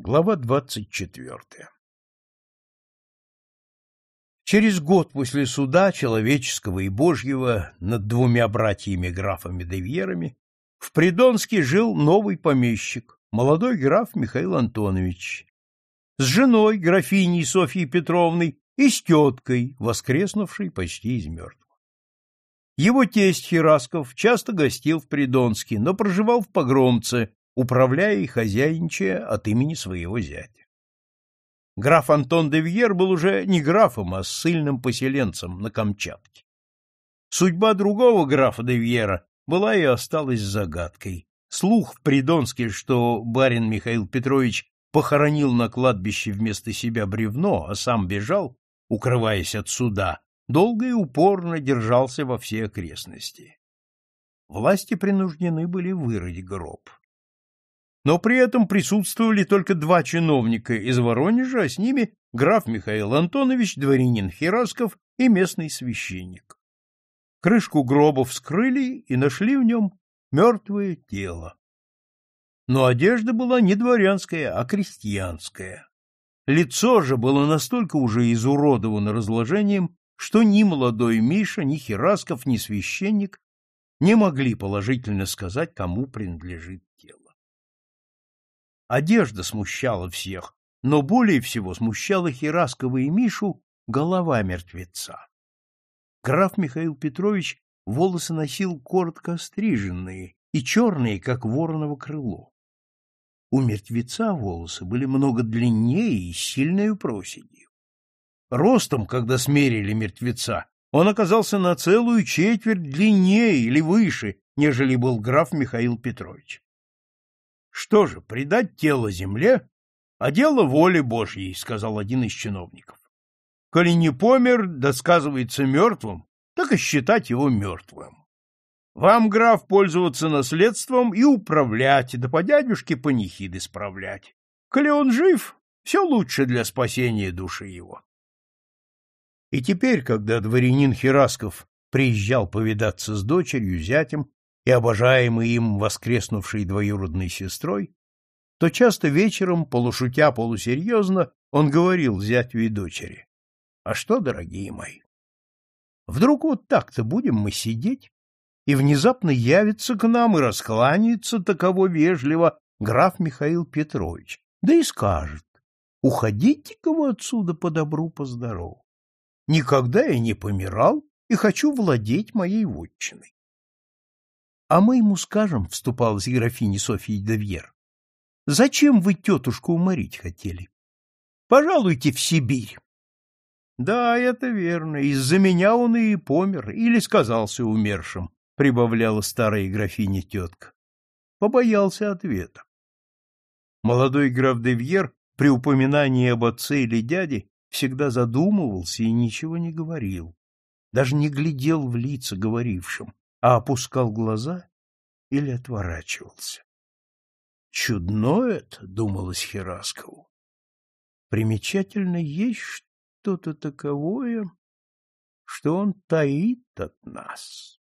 Глава двадцать четвертая Через год после суда, человеческого и божьего, над двумя братьями-графами Девьерами, в Придонске жил новый помещик, молодой граф Михаил Антонович, с женой, графиней Софьей Петровной, и с теткой, воскреснувшей почти из мертвых. Его тесть Херасков часто гостил в Придонске, но проживал в Погромце, управляя и хозяйничая от имени своего зятя. Граф Антон де Вьер был уже не графом, а ссыльным поселенцем на Камчатке. Судьба другого графа де Вьера была и осталась загадкой. Слух в Придонске, что барин Михаил Петрович похоронил на кладбище вместо себя бревно, а сам бежал, укрываясь от суда, долго и упорно держался во все окрестности. Власти принуждены были вырыть гроб. Но при этом присутствовали только два чиновника из Воронежа, а с ними граф Михаил Антонович, дворянин Херасков и местный священник. Крышку гроба вскрыли и нашли в нем мертвое тело. Но одежда была не дворянская, а крестьянская. Лицо же было настолько уже изуродовано разложением, что ни молодой Миша, ни Херасков, ни священник не могли положительно сказать, кому принадлежит. Одежда смущала всех, но более всего смущала Хераскова и Мишу голова мертвеца. Граф Михаил Петрович волосы носил коротко стриженные и черные, как вороново крыло. У мертвеца волосы были много длиннее и сильной проседью. Ростом, когда смерили мертвеца, он оказался на целую четверть длиннее или выше, нежели был граф Михаил Петрович. Что же, предать тело земле, а дело воли Божьей, сказал один из чиновников. Коли не помер, да сказывается мертвым, так и считать его мертвым. Вам, граф, пользоваться наследством и управлять, да по дядюшке панихиды справлять. Коли он жив, все лучше для спасения души его. И теперь, когда дворянин Херасков приезжал повидаться с дочерью, зятем и обожаемой им воскреснувшей двоюродной сестрой, то часто вечером, полушутя полусерьезно, он говорил зятю и дочери. — А что, дорогие мои, вдруг вот так-то будем мы сидеть и внезапно явится к нам и раскланяется таково вежливо граф Михаил Петрович, да и скажет, уходите-ка вы отсюда по добру, по здорову. Никогда я не помирал и хочу владеть моей вотчиной. — А мы ему скажем, — вступалась графиня Софья Девьер, — зачем вы тетушку уморить хотели? Пожалуйте в Сибирь. Да, это верно, из-за меня он и помер, или сказался умершим, прибавляла старая графиня тетка. Побоялся ответа. Молодой граф де Вьер при упоминании об отце или дяде всегда задумывался и ничего не говорил, даже не глядел в лица говорившим, а опускал глаза или отворачивался. Чудно это, думалось Хераскову. Примечательно есть что-то таковое, что он таит от нас.